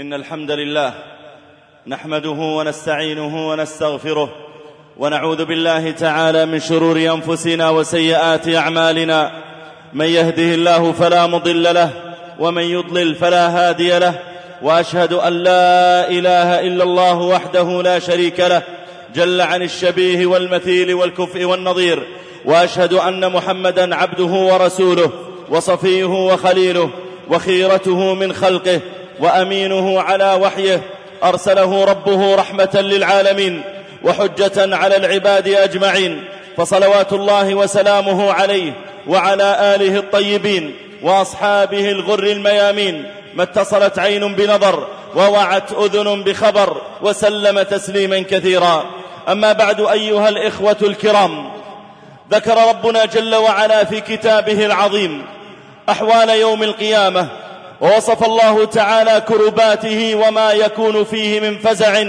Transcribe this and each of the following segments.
إن الحمد لله نحمده ونستعينه ونستغفره ونعوذ بالله تعالى من شرور أنفسنا وسيئات أعمالنا. من يهده الله فلا مضل له ومن يضلل فلا هادي له وأشهد أن لا إله إلا الله وحده لا شريك له جل عن الشبيه والمثيل والكفء والنظير وأشهد أن محمدا عبده ورسوله وصفيه وخليله وخيرته من خلقه وأمينه على وحيه أرسله ربه رحمة للعالمين وحجة على العباد أجمعين فصلوات الله وسلامه عليه وعلى آله الطيبين وأصحابه الغر الميامين ما اتصلت عين بنظر ووعت أذن بخبر وسلم تسليما كثيرا. أما بعد أيها الإخوة الكرام ذكر ربنا جل وعلا في كتابه العظيم أحوال يوم القيامة ووصف الله تعالى كرباته وما يكون فيه من فزع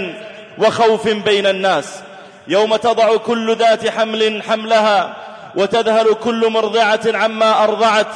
وخوف بين الناس. يوم تضع كل ذات حمل حملها وتذهل كل مرضعة عما أرضعت.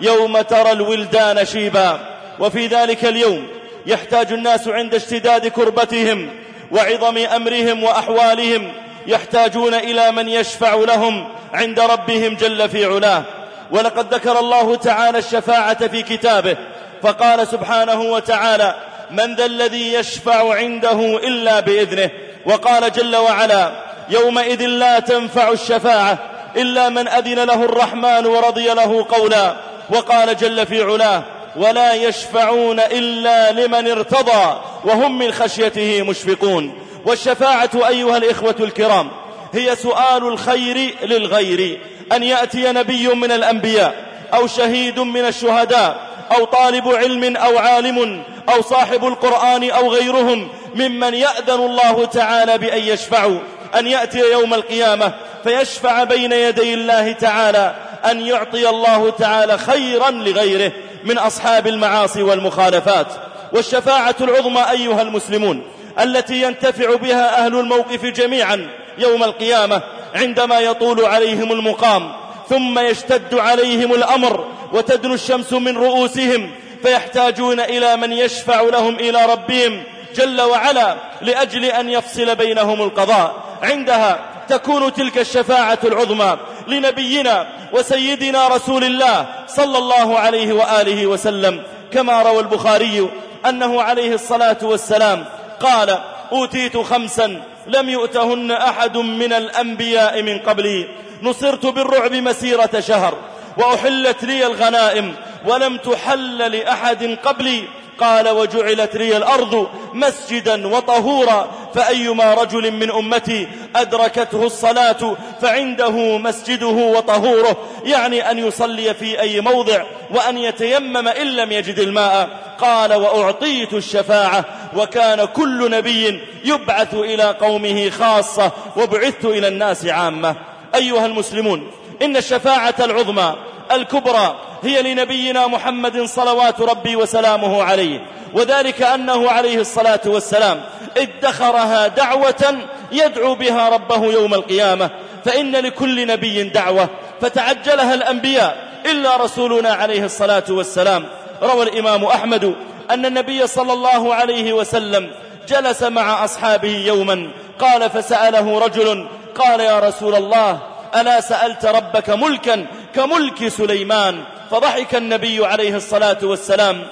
يوم ترى الولدان شيبا. وفي ذلك اليوم يحتاج الناس عند اشتداد كربتهم وعظم أمرهم وأحوالهم. يحتاجون إلى من يشفع لهم عند ربهم جل في علاه. ولقد ذكر الله تعالى الشفاعة في كتابه. فقال سبحانه وتعالى من ذا الذي يشفع عنده إلا بإذنه؟ وقال جل وعلا يومئذ لا تنفع الشفاعة إلا من أذن له الرحمن ورضي له قولا. وقال جل في علاه ولا يشفعون إلا لمن ارتضى وهم من خشيته مشفقون. والشفاعة أيها الإخوة الكرام هي سؤال الخير للغير أن يأتي نبي من الأنبياء أو شهيد من الشهداء أو طالب علم أو عالم أو صاحب القرآن أو غيرهم ممن يأذن الله تعالى بأن يشفعوا أن يأتي يوم القيامة فيشفع بين يدي الله تعالى أن يعطي الله تعالى خيرا لغيره من أصحاب المعاصي والمخالفات. والشفاعة العظمى أيها المسلمون التي ينتفع بها أهل الموقف جميعا يوم القيامة عندما يطول عليهم المقام ثم يشتد عليهم الأمر وتدنو الشمس من رؤوسهم فيحتاجون إلى من يشفع لهم إلى ربهم جل وعلا لأجل أن يفصل بينهم القضاء. عندها تكون تلك الشفاعة العظمى لنبينا وسيدنا رسول الله صلى الله عليه وآله وسلم. كما روى البخاري أنه عليه الصلاة والسلام قال أوتيت خمسا لم يؤتهن أحد من الأنبياء من قبلي. نصرت بالرعب مسيرة شهر. وأحلت لي الغنائم ولم تحل لأحد قبلي. قال وجعلت لي الأرض مسجدا وطهورا فأيما رجل من أمتي أدركته الصلاة فعنده مسجده وطهوره يعني أن يصلي في أي موضع وأن يتيمم إن لم يجد الماء. قال وأعطيت الشفاعة وكان كل نبي يبعث إلى قومه خاصة وبعثت إلى الناس عامة. أيها المسلمون إن الشفاعة العظمى الكبرى هي لنبينا محمد صلوات ربي وسلامه عليه. وذلك أنه عليه الصلاة والسلام ادخرها دعوة يدعو بها ربه يوم القيامة. فإن لكل نبي دعوة فتعجلها الأنبياء إلا رسولنا عليه الصلاة والسلام. روى الإمام أحمد أن النبي صلى الله عليه وسلم جلس مع أصحابه يوما قال فسأله رجل قال يا رسول الله ألا سألت ربك ملكا كملك سليمان فضحك النبي عليه الصلاة والسلام.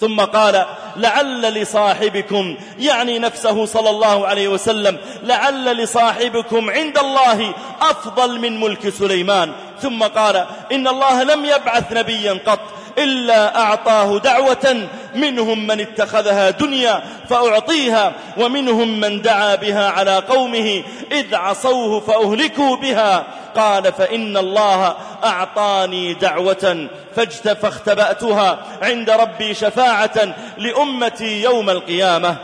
ثم قال لعل لصاحبكم يعني نفسه صلى الله عليه وسلم لعل لصاحبكم عند الله أفضل من ملك سليمان. ثم قال إن الله لم يبعث نبيا قط إلا أعطاه دعوة منهم من اتخذها دنيا فأعطيها ومنهم من دعا بها على قومه إذ عصوه فأهلكوا بها. قال فإن الله أعطاني دعوة فاختبأتها عند ربي شفاعة لأمتي يوم القيامة.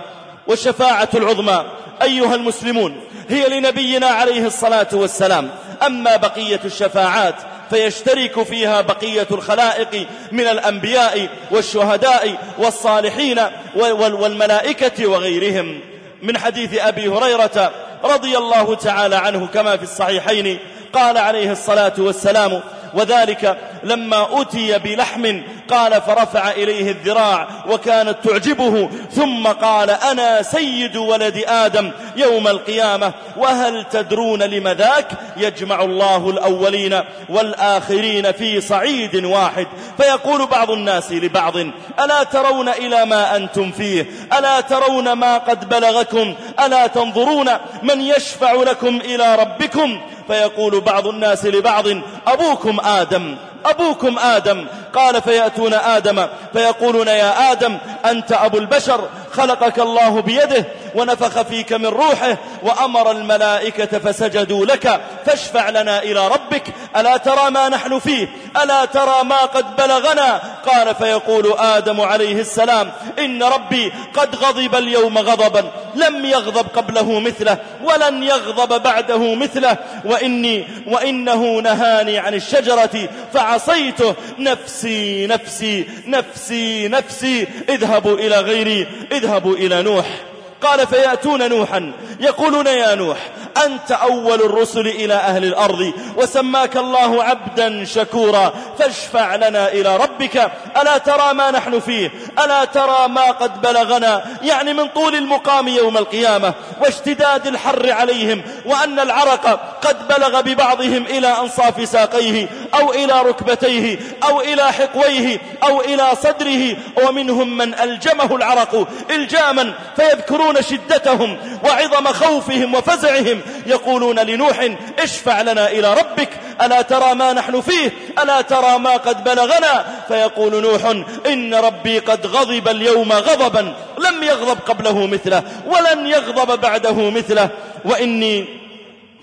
والشفاعة العظمى أيها المسلمون هي لنبينا عليه الصلاة والسلام. أما بقية الشفاعات فيشترك فيها بقية الخلائق من الأنبياء والشهداء والصالحين والملائكة وغيرهم. من حديث أبي هريرة رضي الله تعالى عنه كما في الصحيحين قال عليه الصلاة والسلام وذلك لما أتي بلحم قال فرفع إليه الذراع وكانت تعجبه ثم قال أنا سيد ولد آدم يوم القيامة وهل تدرون لم ذاك؟ يجمع الله الأولين والآخرين في صعيد واحد. فيقول بعض الناس لبعض ألا ترون إلى ما أنتم فيه؟ ألا ترون ما قد بلغكم؟ ألا تنظرون من يشفع لكم إلى ربكم؟ فيقول بعض الناس لبعض أبوكم آدم. أبوكم آدم. قال فيأتون آدم. فيقولون يا آدم أنت أبو البشر خلقك الله بيده ونفخ فيك من روحه وأمر الملائكة فسجدوا لك. فاشفع لنا إلى ربك. ألا ترى ما نحن فيه؟ ألا ترى ما قد بلغنا؟ قال فيقول آدم عليه السلام إن ربي قد غضب اليوم غضبا. لم يغضب قبله مثله ولن يغضب بعده مثله. وإني وإنه نهاني عن الشجرة فعصيته نفسي نفسي نفسي نفسي. اذهبوا إلى غيري اذهبوا إلى نوح. قال فيأتون نوحا. يقولون يا نوح أنت أول الرسل إلى أهل الأرض وسماك الله عبدا شكورا. فاشفع لنا إلى ربك. ألا ترى ما نحن فيه؟ ألا ترى ما قد بلغنا؟ يعني من طول المقام يوم القيامة واشتداد الحر عليهم وأن العرق قد بلغ ببعضهم إلى أنصاف ساقيه أو إلى ركبتيه أو إلى حقويه أو إلى صدره. ومنهم من ألجمه العرق إلجاما فيذكرون شدتهم وعظم خوفهم وفزعهم يقولون لنوح اشفع لنا إلى ربك ألا ترى ما نحن فيه؟ ألا ترى ما قد بلغنا؟ فيقول نوح إن ربي قد غضب اليوم غضبا لم يغضب قبله مثله ولن يغضب بعده مثله وإني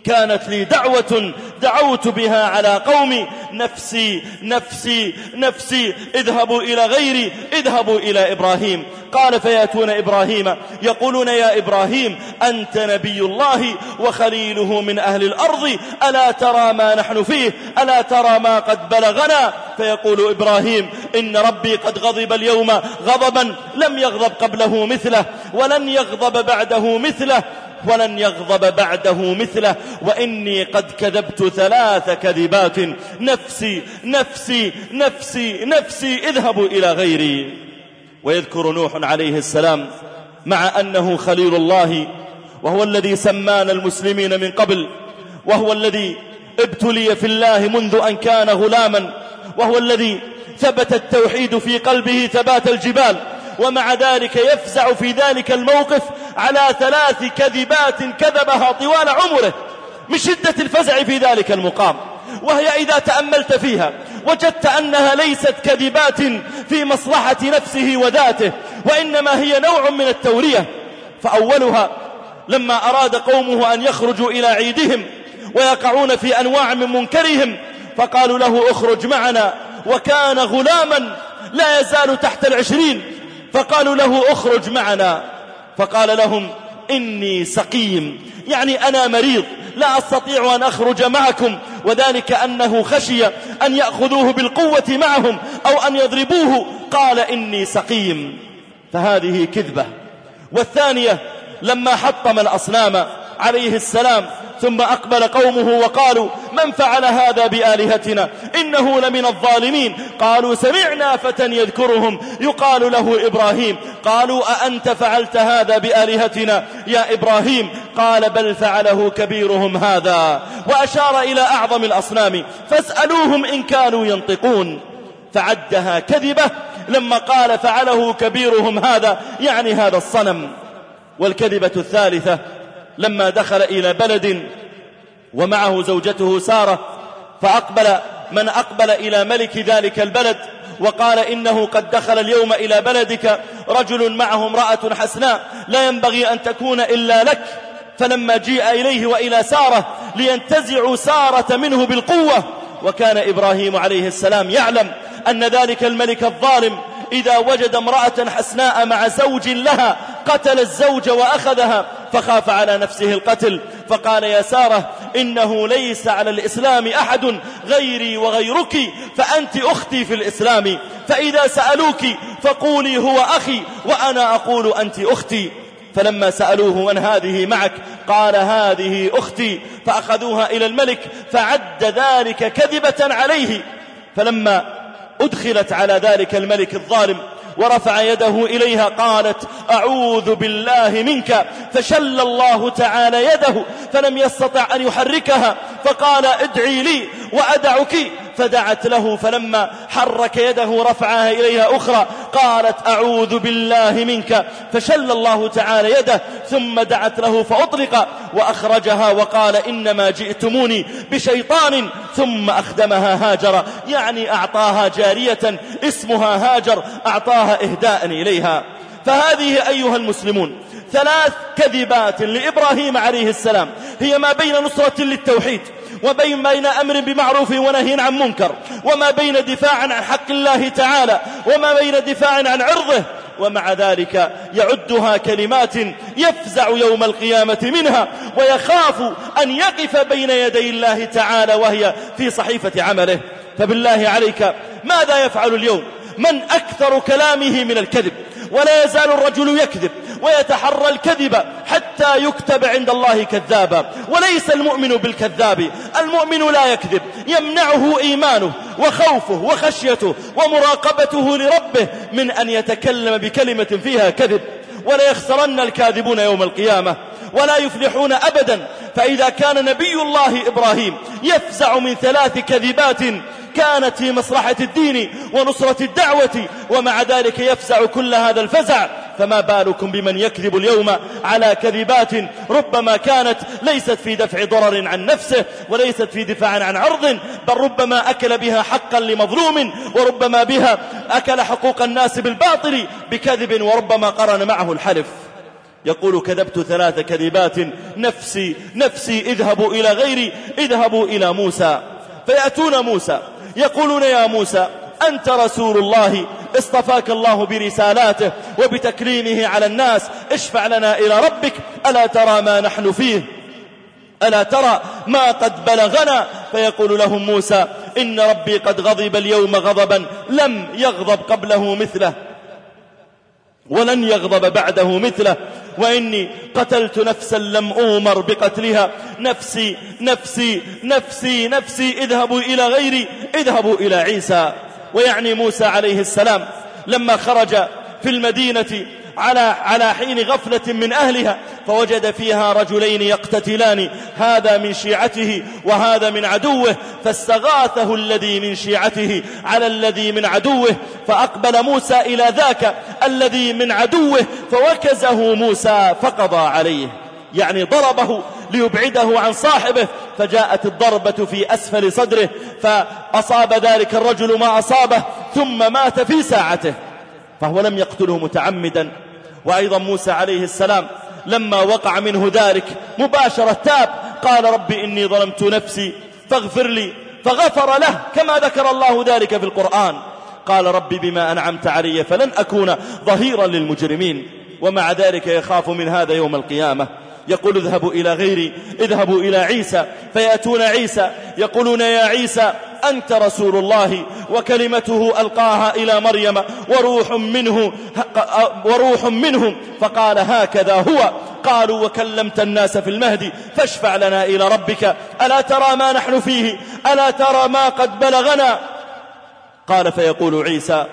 كانت لي دعوة دعوت بها على قومي. نفسي نفسي نفسي اذهبوا إلى غيري اذهبوا إلى إبراهيم. قال فيأتون إبراهيم. يقولون يا إبراهيم أنت نبي الله وخليله من أهل الأرض. ألا ترى ما نحن فيه؟ ألا ترى ما قد بلغنا؟ فيقول إبراهيم إن ربي قد غضب اليوم غضبا لم يغضب قبله مثله ولن يغضب بعده مثله. ولن يغضب بعده مثله. وإني قد كذبت ثلاث كذبات. نفسي نفسي نفسي نفسي اذهبوا إلى غيري. ويذكر نوح عليه السلام مع أنه خليل الله. وهو الذي سمانا المسلمين من قبل. وهو الذي ابتلي في الله منذ أن كان غلاما. وهو الذي ثبت التوحيد في قلبه ثبات الجبال. ومع ذلك يفزع في ذلك الموقف على ثلاث كذبات كذبها طوال عمره من شدة الفزع في ذلك المقام. وهي إذا تأملت فيها وجدت أنها ليست كذبات في مصلحة نفسه وذاته وإنما هي نوع من التورية. فأولها لما أراد قومه أن يخرجوا إلى عيدهم ويقعون في أنواع من منكرهم فقالوا له اخرج معنا. وكان غلاما لا يزال تحت العشرين. فقالوا له اخرج معنا. فقال لهم إني سقيم. يعني أنا مريض. لا أستطيع أن أخرج معكم. وذلك أنه خشي أن يأخذوه بالقوة معهم أو أن يضربوه. قال إني سقيم. فهذه كذبة. والثانية لما حطم الأصنام عليه السلام ثم أقبل قومه وقالوا من فعل هذا بآلهتنا؟ إنه لمن الظالمين. قالوا سمعنا فتى يذكرهم. يقال له إبراهيم. قالوا أأنت فعلت هذا بآلهتنا؟ يا إبراهيم. قال بل فعله كبيرهم هذا. وأشار إلى أعظم الأصنام. فاسألوهم إن كانوا ينطقون. فعدها كذبة. لما قال فعله كبيرهم هذا يعني هذا الصنم. والكذبة الثالثة لما دخل إلى بلد ومعه زوجته سارة فأقبل من أقبل إلى ملك ذلك البلد وقال إنه قد دخل اليوم إلى بلدك رجل معه امرأة حسناء لا ينبغي أن تكون إلا لك. فلما جيء إليه وإلى سارة لينتزعوا سارة منه بالقوة وكان إبراهيم عليه السلام يعلم أن ذلك الملك الظالم إذا وجد امرأة حسناء مع زوج لها قتل الزوج وأخذها فخاف على نفسه القتل فقال يا سارة إنه ليس على الإسلام أحد غيري وغيرك فأنت أختي في الإسلام فإذا سألوك فقولي هو أخي وأنا أقول أنت أختي. فلما سألوه من هذه معك قال هذه أختي فأخذوها إلى الملك فعد ذلك كذبة عليه. فلما أدخلت على ذلك الملك الظالم ورفع يده إليها قالت أعوذ بالله منك فشل الله تعالى يده فلم يستطع أن يحركها فقال ادعي لي وأدعك فدعت له فلما حرك يده رفعها إليها أخرى قالت أعوذ بالله منك. فشل الله تعالى يده ثم دعت له فأطلق وأخرجها وقال إنما جئتموني بشيطان ثم أخدمها هاجر. يعني أعطاها جارية اسمها هاجر أعطاها إهداء إليها. فهذه أيها المسلمون ثلاث كذبات لإبراهيم عليه السلام. هي ما بين نصرة للتوحيد وبين بين أمر بمعروف ونهي عن منكر وما بين دفاع عن حق الله تعالى وما بين دفاع عن عرضه ومع ذلك يعدها كلمات يفزع يوم القيامة منها ويخاف أن يقف بين يدي الله تعالى وهي في صحيفة عمله. فبالله عليك ماذا يفعل اليوم؟ من أكثر كلامه من الكذب ولا يزال الرجل يكذب ويتحرى الكذب حتى يكتب عند الله كذابا. وليس المؤمن بالكذاب. المؤمن لا يكذب. يمنعه إيمانه وخوفه وخشيته ومراقبته لربه من أن يتكلم بكلمة فيها كذب. ولا يخسرن الكاذبون يوم القيامة. ولا يفلحون أبدا. فإذا كان نبي الله إبراهيم يفزع من ثلاث كذبات كانت في مصلحة الدين ونصرة الدعوة. ومع ذلك يفزع كل هذا الفزع. فما بالكم بمن يكذب اليوم على كذبات ربما كانت ليست في دفع ضرر عن نفسه وليست في دفاع عن عرض بل ربما أكل بها حقا لمظلوم وربما بها أكل حقوق الناس بالباطل بكذب وربما قرن معه الحلف. يقول كذبت ثلاث كذبات نفسي نفسي اذهبوا إلى غيري اذهبوا إلى موسى. فيأتون موسى يقولون يا موسى أنت رسول الله اصطفاك الله برسالاته وبتكريمه على الناس. اشفع لنا إلى ربك. ألا ترى ما نحن فيه؟ ألا ترى ما قد بلغنا؟ فيقول لهم موسى إن ربي قد غضب اليوم غضبا لم يغضب قبله مثله ولن يغضب بعده مثله. وإني قتلت نفسا لم أومر بقتلها. نفسي نفسي نفسي نفسي اذهبوا إلى غيري اذهبوا إلى عيسى. ويعني موسى عليه السلام لما خرج في المدينة على على حين غفلة من أهلها فوجد فيها رجلين يقتتلان هذا من شيعته وهذا من عدوه فاستغاثه الذي من شيعته على الذي من عدوه فأقبل موسى إلى ذاك الذي من عدوه فوكزه موسى فقضى عليه. يعني ضربه ليبعده عن صاحبه فجاءت الضربة في أسفل صدره فأصاب ذلك الرجل ما أصابه ثم مات في ساعته. فهو لم يقتله متعمدا. وأيضا موسى عليه السلام لما وقع منه ذلك مباشرة تاب قال رب إني ظلمت نفسي فاغفر لي فغفر له كما ذكر الله ذلك في القرآن. قال رب بما أنعمت علي فلن أكون ظهيرا للمجرمين. ومع ذلك يخاف من هذا يوم القيامة. يقول اذهبوا إلى غيري اذهبوا إلى عيسى فيأتون عيسى يقولون يا عيسى أنت رسول الله وكلمته ألقاها إلى مريم وروح منه وروح منهم فقال هكذا هو قالوا وكلمت الناس في المهد فاشفع لنا إلى ربك ألا ترى ما نحن فيه؟ ألا ترى ما قد بلغنا؟ قال فيقول عيسى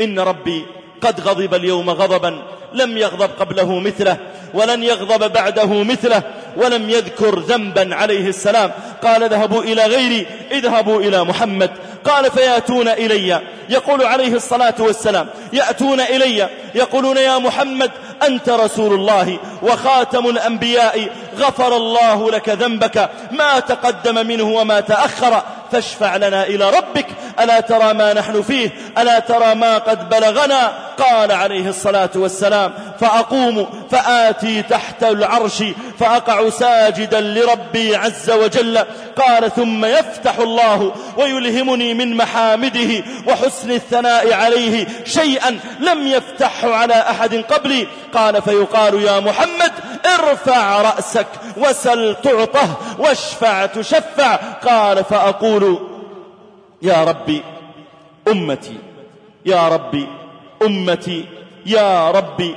إن ربي قد غضب اليوم غضبا لم يغضب قبله مثله ولن يغضب بعده مثله ولم يذكر ذنبا عليه السلام. قال اذهبوا إلى غيري اذهبوا إلى محمد. قال فيأتون إلي. يقول عليه الصلاة والسلام يأتون إلي. يقولون يا محمد أنت رسول الله وخاتم الأنبياء غفر الله لك ذنبك ما تقدم منه وما تأخر فاشفع لنا إلى ربك. ألا ترى ما نحن فيه؟ ألا ترى ما قد بلغنا؟ قال عليه الصلاة والسلام فأقوم فآتي تحت العرش فأقع ساجدا لربي عز وجل. قال ثم يفتح الله ويلهمني من محامده وحسن الثناء عليه شيئا لم يفتحه على أحد قبلي. قال فيقال يا محمد ارفع رأسك وسل تعطه واشفع تشفع. قال فأقول يا ربي أمتي يا ربي أمتي يا ربي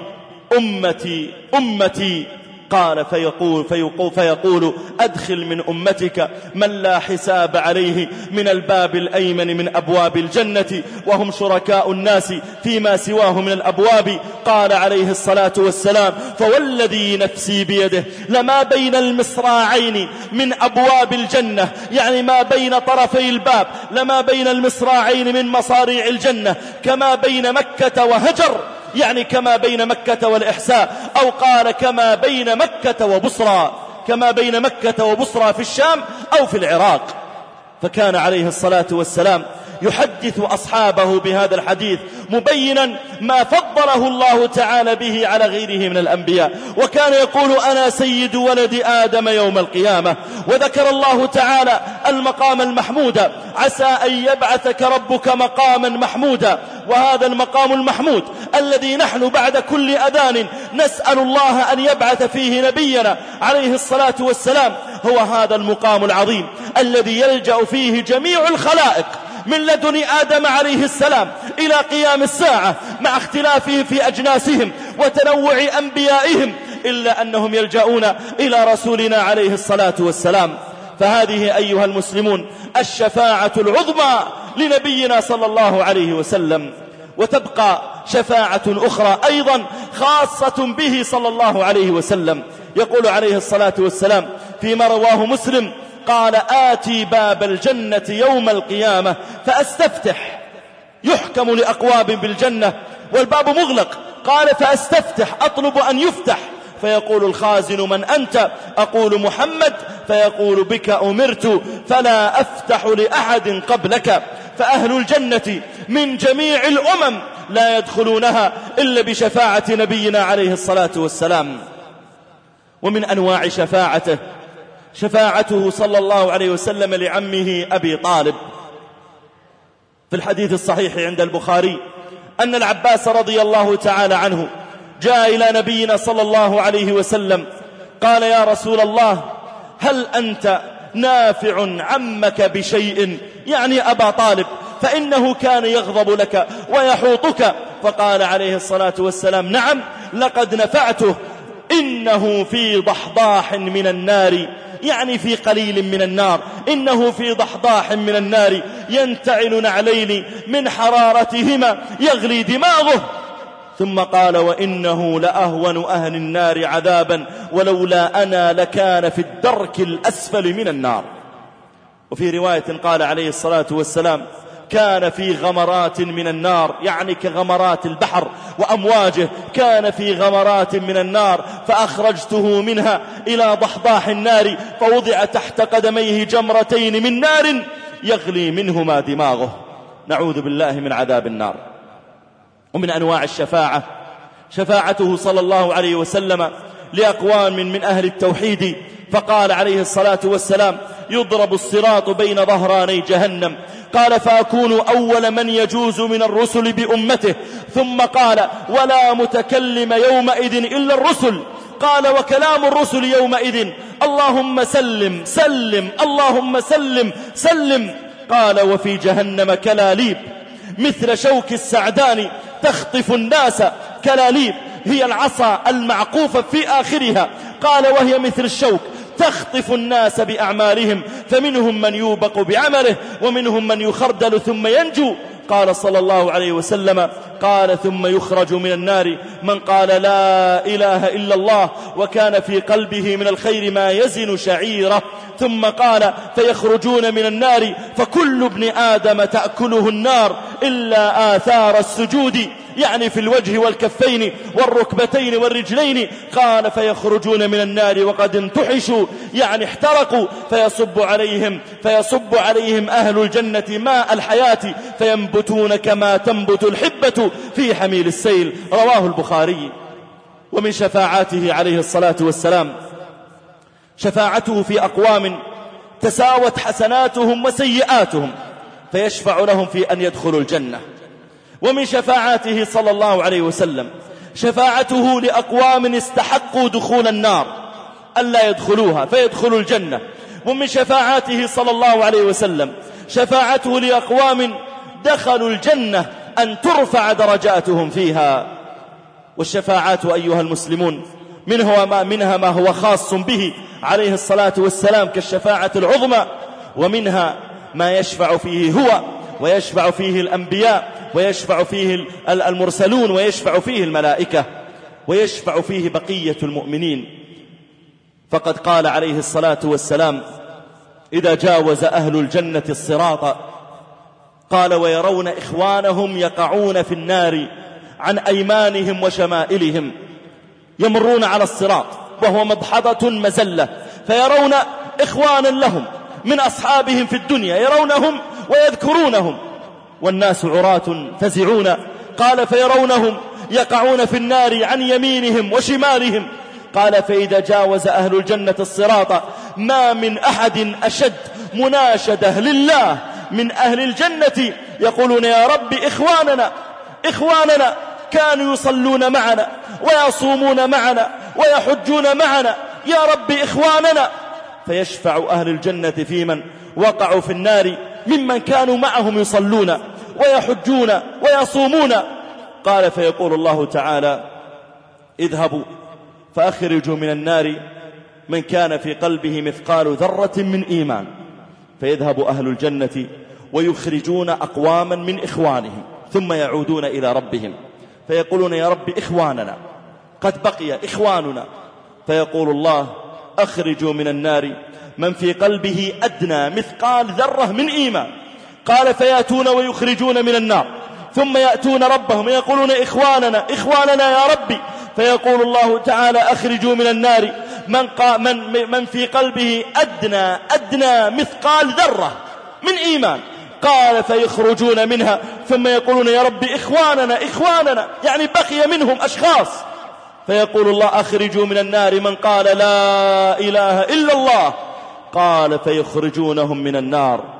أمتي أمتي. قال فيقول, فيقول, فيقول أدخل من أمتك من لا حساب عليه من الباب الأيمن من أبواب الجنة وهم شركاء الناس فيما سواه من الأبواب. قال عليه الصلاة والسلام فوالذي نفسي بيده لما بين المصراعين من أبواب الجنة يعني ما بين طرفي الباب لما بين المصراعين من مصاريع الجنة كما بين مكة وهجر. يعني كما بين مكة والإحساء أو قال كما بين مكة وبصرى كما بين مكة وبصرى في الشام أو في العراق. فكان عليه الصلاة والسلام يحدث أصحابه بهذا الحديث مبينا ما فضله الله تعالى به على غيره من الأنبياء. وكان يقول أنا سيد ولد آدم يوم القيامة. وذكر الله تعالى المقام المحمود. عسى أن يبعثك ربك مقاما محمودا. وهذا المقام المحمود الذي نحن بعد كل أذان نسأل الله أن يبعث فيه نبينا عليه الصلاة والسلام. هو هذا المقام العظيم الذي يلجأ فيه جميع الخلائق. من لدن آدم عليه السلام إلى قيام الساعة مع اختلافهم في أجناسهم وتنوع أنبيائهم إلا أنهم يلجؤون إلى رسولنا عليه الصلاة والسلام. فهذه أيها المسلمون الشفاعة العظمى لنبينا صلى الله عليه وسلم. وتبقى شفاعة أخرى أيضا خاصة به صلى الله عليه وسلم. يقول عليه الصلاة والسلام فيما رواه مسلم قال آتي باب الجنة يوم القيامة فأستفتح. يحكم لأقواب بالجنة والباب مغلق. قال فأستفتح أطلب أن يفتح. فيقول الخازن من أنت؟ أقول محمد. فيقول بك أمرت. فلا أفتح لأحد قبلك. فأهل الجنة من جميع الأمم لا يدخلونها إلا بشفاعة نبينا عليه الصلاة والسلام. ومن أنواع شفاعته شفاعته صلى الله عليه وسلم لعمه أبي طالب. في الحديث الصحيح عند البخاري أن العباس رضي الله تعالى عنه جاء إلى نبينا صلى الله عليه وسلم قال يا رسول الله هل أنت نافع عمك بشيء؟ يعني أبا طالب فإنه كان يغضب لك ويحوطك. فقال عليه الصلاة والسلام نعم لقد نفعته إنه في ضحضاح من النار. يعني في قليل من النار. إنه في ضحضاح من النار. ينتعل نعلين من حرارتهما. يغلي دماغه. ثم قال وإنه لأهون أهل النار عذابا. ولولا أنا لكان في الدرك الأسفل من النار. وفي رواية قال عليه الصلاة والسلام كان في غمرات من النار يعني كغمرات البحر وأمواجه كان في غمرات من النار فأخرجته منها إلى ضحضاح النار فوضع تحت قدميه جمرتين من نار يغلي منهما دماغه. نعوذ بالله من عذاب النار. ومن أنواع الشفاعة شفاعته صلى الله عليه وسلم لأقوام من أهل التوحيد. فقال عليه الصلاة والسلام يضرب الصراط بين ظهراني جهنم. قال فأكون أول من يجوز من الرسل بأمته. ثم قال ولا متكلم يومئذ إلا الرسل. قال وكلام الرسل يومئذ اللهم سلم سلم اللهم سلم سلم. قال وفي جهنم كلاليب. مثل شوك السعدان تخطف الناس كلاليب. هي العصا المعقوفة في آخرها. قال وهي مثل الشوك تخطف الناس بأعمالهم فمنهم من يوبق بعمله ومنهم من يخردل ثم ينجو. قال صلى الله عليه وسلم قال ثم يخرج من النار. من قال لا إله إلا الله وكان في قلبه من الخير ما يزن شعيرة. ثم قال فيخرجون من النار فكل ابن آدم تأكله النار إلا آثار السجود. يعني في الوجه والكفين والركبتين والرجلين. قال فيخرجون من النار وقد انتحشوا. يعني احترقوا. فيصب عليهم فيصب عليهم أهل الجنة ماء الحياة. فينبتون كما تنبت الحبة في حميل السيل. رواه البخاري. ومن شفاعاته عليه الصلاة والسلام. شفاعته في أقوام تساوت حسناتهم وسيئاتهم. فيشفع لهم في أن يدخلوا الجنة. ومن شفاعاته صلى الله عليه وسلم. شفاعته لأقوام استحقوا دخول النار ألا يدخلوها فيدخلوا الجنة. ومن شفاعاته صلى الله عليه وسلم شفاعته لأقوام دخلوا الجنة أن ترفع درجاتهم فيها. والشفاعات أيها المسلمون منها ما, منها ما هو خاص به عليه الصلاة والسلام كالشفاعة العظمى ومنها ما يشفع فيه هو ويشفع فيه الأنبياء ويشفع فيه المرسلون ويشفع فيه الملائكة ويشفع فيه بقية المؤمنين. فقد قال عليه الصلاة والسلام إذا جاوز أهل الجنة الصراط قال ويرون إخوانهم يقعون في النار عن أيمانهم وشمائلهم يمرون على الصراط وهو مضحضة مزلة فيرون إخوانا لهم من أصحابهم في الدنيا يرونهم ويذكرونهم والناس عراة فزعون. قال فيرونهم يقعون في النار عن يمينهم وشمالهم. قال فإذا جاوز أهل الجنة الصراط ما من أحد أشد مناشدة لله من أهل الجنة. يقولون يا رب إخواننا إخواننا كانوا يصلون معنا ويصومون معنا ويحجون معنا. يا رب إخواننا. فيشفع أهل الجنة في من وقعوا في النار ممن كانوا معهم يصلون. ويحجون ويصومون. قال فيقول الله تعالى اذهبوا فأخرجوا من النار من كان في قلبه مثقال ذرة من إيمان. فيذهب أهل الجنة ويخرجون أقواما من إخوانهم ثم يعودون إلى ربهم. فيقولون يا رب إخواننا قد بقي إخواننا. فيقول الله أخرجوا من النار من في قلبه أدنى مثقال ذرة من إيمان. قال فيأتون ويخرجون من النار. ثم يأتون ربهم يقولون إخواننا إخواننا يا ربي. فيقول الله تعالى أخرجوا من النار. من, من, من في قلبه أدنى أدنى مثقال ذرة من إيمان. قال فيخرجون منها. ثم يقولون يا رب إخواننا إخواننا. يعني بقي منهم أشخاص. فيقول الله أخرجوا من النار. من قال لا إله إلا الله. قال فيخرجونهم من النار.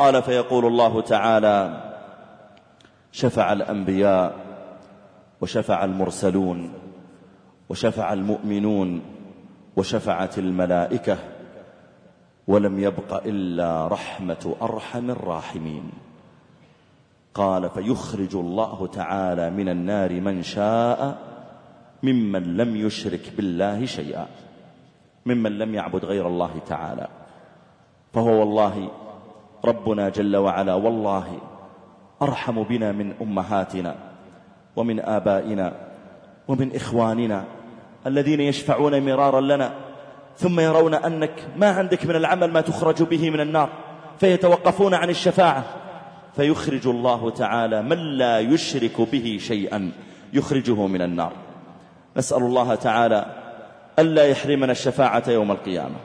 قال فيقول الله تعالى شفع الأنبياء وشفع المرسلون وشفع المؤمنون وشفعت الملائكة ولم يبق إلا رحمة أرحم الراحمين. قال فيخرج الله تعالى من النار من شاء ممن لم يشرك بالله شيئا ممن لم يعبد غير الله تعالى. فهو والله ربنا جل وعلا والله أرحم بنا من أمهاتنا ومن آبائنا ومن إخواننا الذين يشفعون مرارا لنا ثم يرون أنك ما عندك من العمل ما تخرج به من النار فيتوقفون عن الشفاعة. فيخرج الله تعالى من لا يشرك به شيئا يخرجه من النار. نسأل الله تعالى ألا يحرمنا الشفاعة يوم القيامة.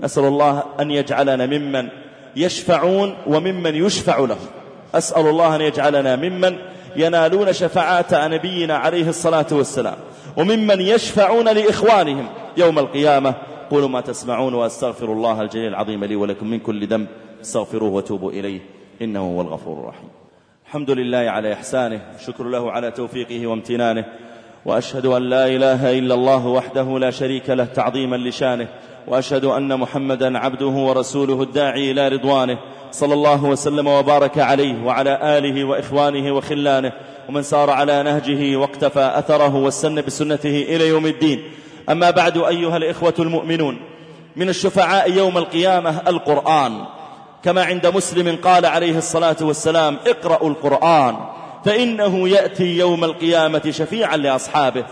نسأل الله أن يجعلنا ممن يشفعون وممن يشفع له أسأل الله أن يجعلنا ممن ينالون شفاعات نبينا عليه الصلاة والسلام وممن يشفعون لإخوانهم يوم القيامة. قولوا ما تسمعون وأستغفر الله الجليل العظيم لي ولكم من كل ذنب. استغفروه وتوبوا إليه إنه هو الغفور الرحيم. الحمد لله على إحسانه شكر له على توفيقه وامتنانه وأشهد أن لا إله إلا الله وحده لا شريك له تعظيما لشانه وأشهد أن محمدا عبده ورسوله الداعي إلى رضوانه. صلى الله وسلم وبارك عليه وعلى آله وإخوانه وخلانه. ومن سار على نهجه واقتفى أثره والسن بسنته إلى يوم الدين. أما بعد أيها الإخوة المؤمنون من الشفعاء يوم القيامة القرآن. كما عند مسلم قال عليه الصلاة والسلام اقرأوا القرآن فإنه يأتي يوم القيامة شفيعا لأصحابه.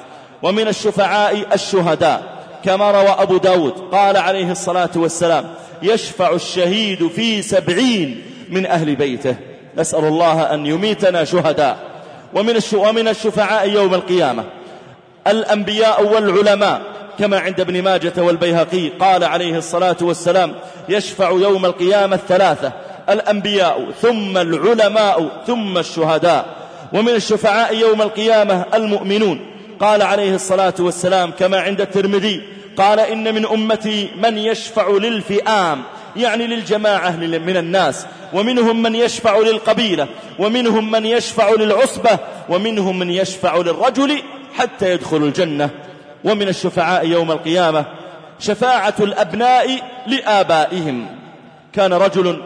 ومن الشفعاء الشهداء كما روى أبو داود قال عليه الصلاة والسلام يشفع الشهيد في سبعين من أهل بيته. نسأل الله أن يميتنا شهداء. ومن ومن الشفعاء يوم القيامة. الأنبياء والعلماء كما عند ابن ماجة والبيهقي قال عليه الصلاة والسلام يشفع يوم القيامة الثلاثة. الأنبياء ثم العلماء ثم الشهداء. ومن الشفعاء يوم القيامة المؤمنون. قال عليه الصلاة والسلام كما عند الترمذي قال إن من أمتي من يشفع للفئام يعني للجماعة من الناس ومنهم من يشفع للقبيلة ومنهم من يشفع للعصبة ومنهم من يشفع للرجل حتى يدخل الجنة. ومن الشفعاء يوم القيامة شفاعة الأبناء لآبائهم. كان رجل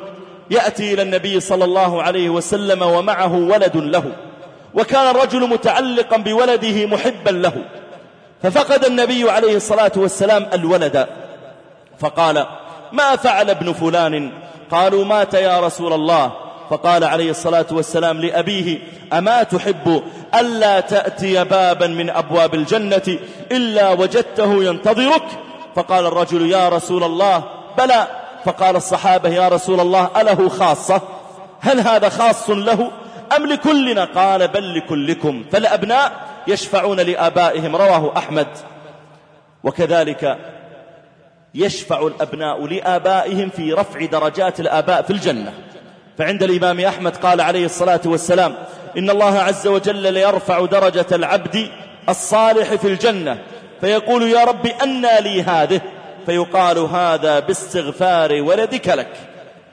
يأتي إلى النبي صلى الله عليه وسلم ومعه ولد له. وكان الرجل متعلقا بولده محبا له. ففقد النبي عليه الصلاة والسلام الولد. فقال ما فعل ابن فلان؟ قالوا مات يا رسول الله. فقال عليه الصلاة والسلام لأبيه أما تحب ألا تأتي بابا من أبواب الجنة إلا وجدته ينتظرك؟ فقال الرجل يا رسول الله. بلى. فقال الصحابة يا رسول الله أله خاصة؟ هل هذا خاص له؟ أم لكلنا؟ قال بل لكلكم. فالأبناء يشفعون لآبائهم رواه أحمد. وكذلك يشفع الأبناء لآبائهم في رفع درجات الآباء في الجنة. فعند الإمام أحمد قال عليه الصلاة والسلام إن الله عز وجل ليرفع درجة العبد الصالح في الجنة. فيقول يا رب أنى لي هذه. فيقال هذا باستغفار ولدك لك.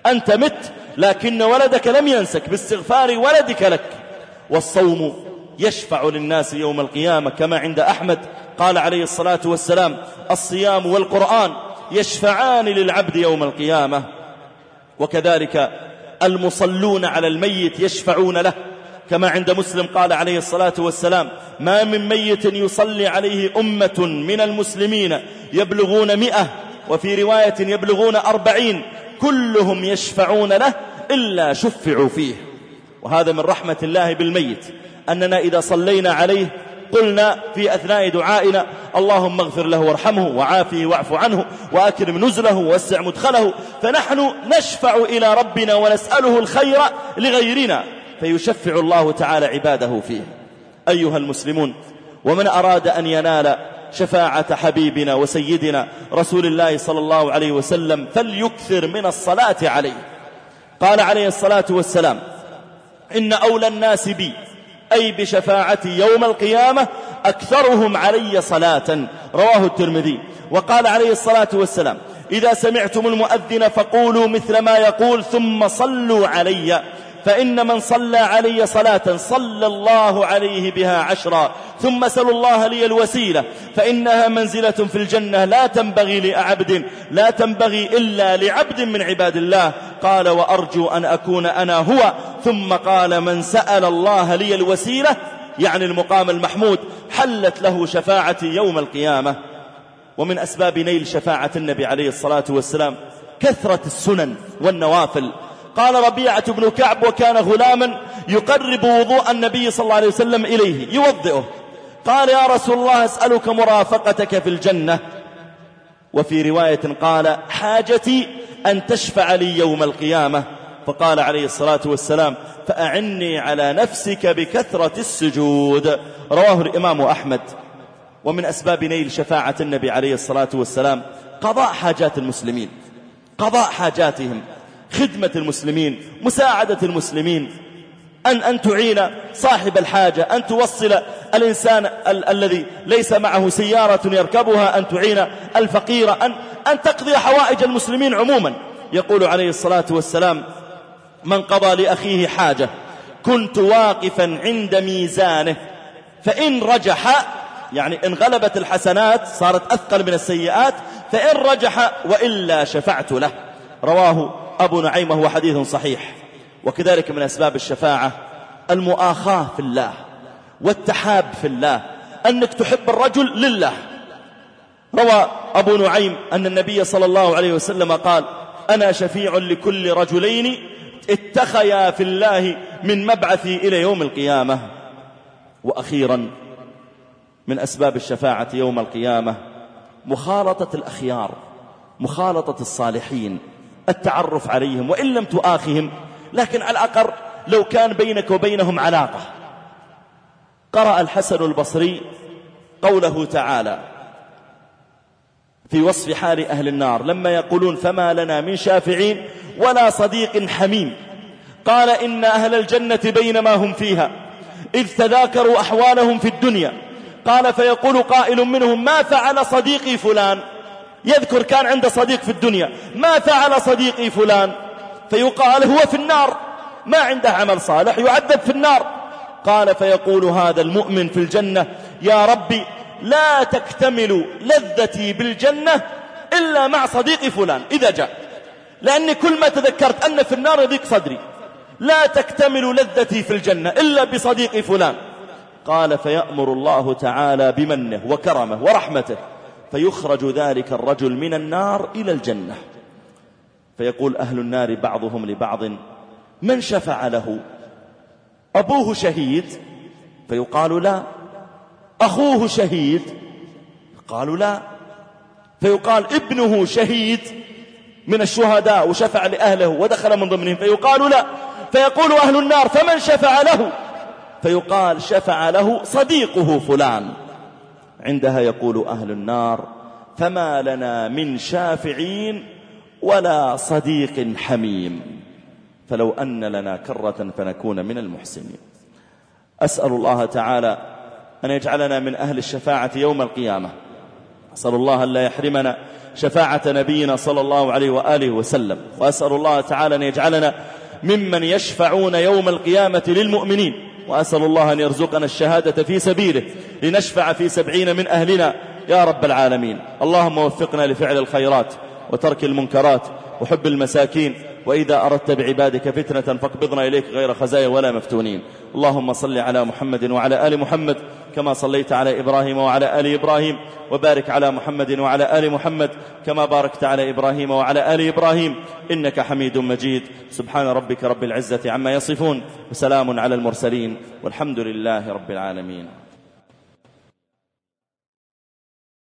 أنت مت لكن ولدك لم ينسك باستغفار ولدك لك. والصوم يشفع للناس يوم القيامة كما عند أحمد قال عليه الصلاة والسلام الصيام والقرآن يشفعان للعبد يوم القيامة. وكذلك المصلون على الميت يشفعون له كما عند مسلم قال عليه الصلاة والسلام ما من ميت يصلي عليه أمة من المسلمين يبلغون مئة وفي رواية يبلغون أربعين كلهم يشفعون له إلا شفعوا فيه. وهذا من رحمة الله بالميت. أننا إذا صلينا عليه قلنا في أثناء دعائنا اللهم اغفر له وارحمه وعافه واعف عنه وأكرم نزله ووسع مدخله فنحن نشفع إلى ربنا ونسأله الخير لغيرنا. فيشفع الله تعالى عباده فيه. أيها المسلمون ومن أراد أن ينال شفاعة حبيبنا وسيدنا رسول الله صلى الله عليه وسلم فليكثر من الصلاة عليه. قال عليه الصلاة والسلام إن أولى الناس بي أي بشفاعتي يوم القيامة أكثرهم علي صلاة. رواه الترمذي. وقال عليه الصلاة والسلام إذا سمعتم المؤذن فقولوا مثل ما يقول ثم صلوا علي. فإن من صلى علي صلاة صلى الله عليه بها عشرا ثم سلوا الله لي الوسيلة فإنها منزلة في الجنة لا تنبغي لعبد لا تنبغي إلا لعبد من عباد الله. قال وأرجو أن أكون أنا هو. ثم قال من سأل الله لي الوسيلة يعني المقام المحمود حلت له شفاعتي يوم القيامة. ومن أسباب نيل شفاعة النبي عليه الصلاة والسلام كثرة السنن والنوافل. قال ربيعة بن كعب وكان غلاما يقرب وضوء النبي صلى الله عليه وسلم إليه يوضئه. قال يا رسول الله أسألك مرافقتك في الجنة. وفي رواية قال حاجتي أن تشفع لي يوم القيامة. فقال عليه الصلاة والسلام فأعني على نفسك بكثرة السجود. رواه الإمام أحمد. ومن أسباب نيل شفاعة النبي عليه الصلاة والسلام قضاء حاجات المسلمين قضاء حاجاتهم. خدمة المسلمين مساعدة المسلمين. أن, أن تعين صاحب الحاجة أن توصل الإنسان ال الذي ليس معه سيارة يركبها أن تعين الفقير أن, أن تقضي حوائج المسلمين عموما. يقول عليه الصلاة والسلام من قضى لأخيه حاجة كنت واقفا عند ميزانه فإن رجح يعني إن غلبت الحسنات صارت أثقل من السيئات فإن رجح وإلا شفعت له. رواه أبو نعيم وهو حديث صحيح. وكذلك من أسباب الشفاعة المؤاخاة في الله والتحاب في الله أنك تحب الرجل لله. روى أبو نعيم أن النبي صلى الله عليه وسلم قال أنا شفيع لكل رجلين اتخيا في الله من مبعثي إلى يوم القيامة. وأخيرا من أسباب الشفاعة يوم القيامة مخالطة الأخيار مخالطة الصالحين. التعرف عليهم وإن لم تؤاخهم لكن على الأقل لو كان بينك وبينهم علاقة. قرأ الحسن البصري قوله تعالى في وصف حال أهل النار لما يقولون فما لنا من شافعين ولا صديق حميم. قال إن أهل الجنة بينما هم فيها إذ تذاكروا أحوالهم في الدنيا. قال فيقول قائل منهم ما فعل صديقي فلان؟ يذكر كان عنده صديق في الدنيا ما فعل صديقي فلان فيقال هو في النار ما عنده عمل صالح يعذب في النار. قال فيقول هذا المؤمن في الجنة يا ربي لا تكتمل لذتي بالجنة إلا مع صديقي فلان إذا جاء. لأني كل ما تذكرت أن في النار يضيق صدري. لا تكتمل لذتي في الجنة إلا بصديق فلان. قال فيأمر الله تعالى بمنه وكرمه ورحمته. فيخرج ذلك الرجل من النار إلى الجنة. فيقول أهل النار بعضهم لبعض من شفع له؟ أبوه شهيد؟ فيقال لا. أخوه شهيد؟ قالوا لا. فيقال ابنه شهيد من الشهداء وشفع لأهله ودخل من ضمنهم. فيقال لا. فيقول أهل النار فمن شفع له؟ فيقال شفع له صديقه فلان. عندها يقول أهل النار فما لنا من شافعين ولا صديق حميم. فلو أن لنا كرة فنكون من المحسنين. أسأل الله تعالى أن يجعلنا من أهل الشفاعة يوم القيامة. أسأل الله أن لا يحرمنا شفاعة نبينا صلى الله عليه وآله وسلم. وأسأل الله تعالى أن يجعلنا ممن يشفعون يوم القيامة للمؤمنين. وأسأل الله أن يرزقنا الشهادة في سبيله. لنشفع في سبعين من أهلنا. يا رب العالمين. اللهم وفقنا لفعل الخيرات وترك المنكرات وحب المساكين. وإذا أردت بعبادك فتنة فاقبضنا إليك غير خزايا ولا مفتونين. اللهم صل على محمد وعلى آل محمد كما صليت على إبراهيم وعلى آل إبراهيم. وبارك على محمد وعلى آل محمد كما باركت على إبراهيم وعلى آل إبراهيم. إنك حميد مجيد. سبحان ربك رب العزة عما يصفون. وسلام على المرسلين. والحمد لله رب العالمين.